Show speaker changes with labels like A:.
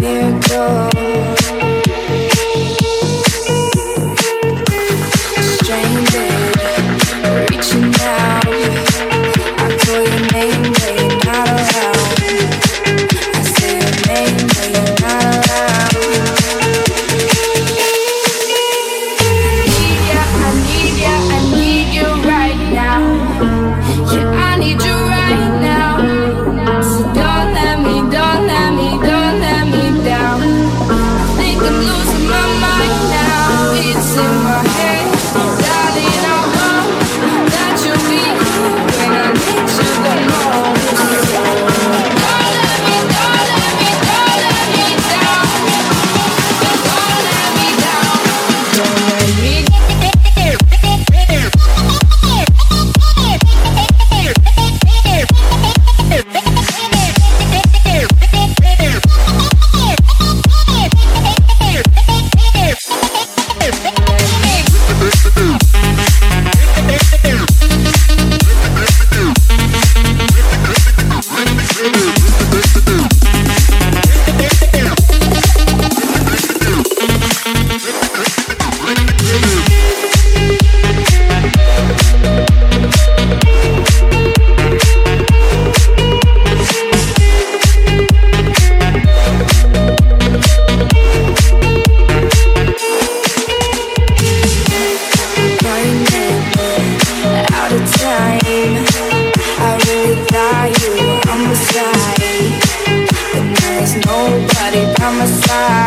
A: miracle me